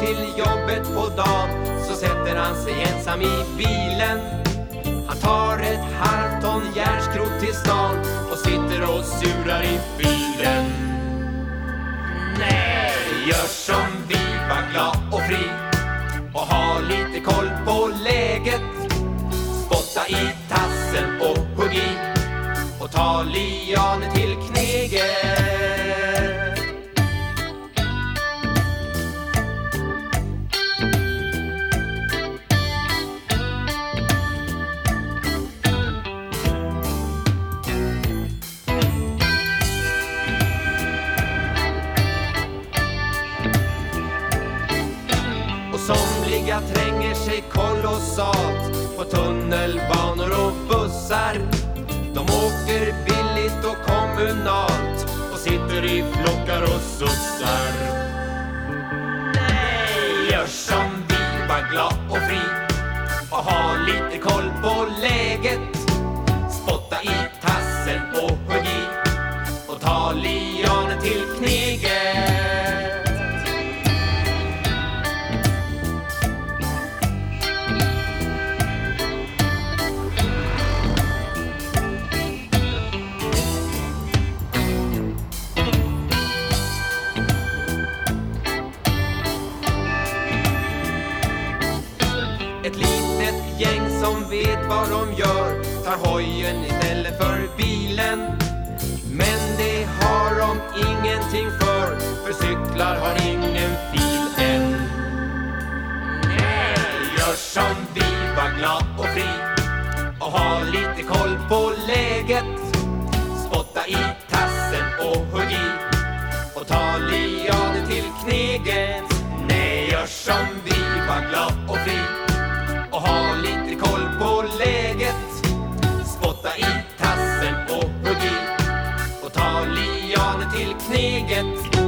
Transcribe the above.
till jobbet på dagen så sätter han sig ensam i bilen. Han tar ett halvt ton järnskrot till stan och sitter och surar i bilen Nej, gör som vi, var glad och fri och ha lite koll på läget. Spotta i tassen och hugg i och ta lianen till olja tränger sig kolossalt på tunnelbanor och bussar. De åker billigt och kommunalt och sitter i flockar och sussar. Nej, gör som vi, var glad De vet vad de gör tar hojen istället för bilen. Men det har de ingenting för, för cyklar har ingen fil än. Nej, gör som vi, var glad och fri och ha lite koll på läget. Till kneget.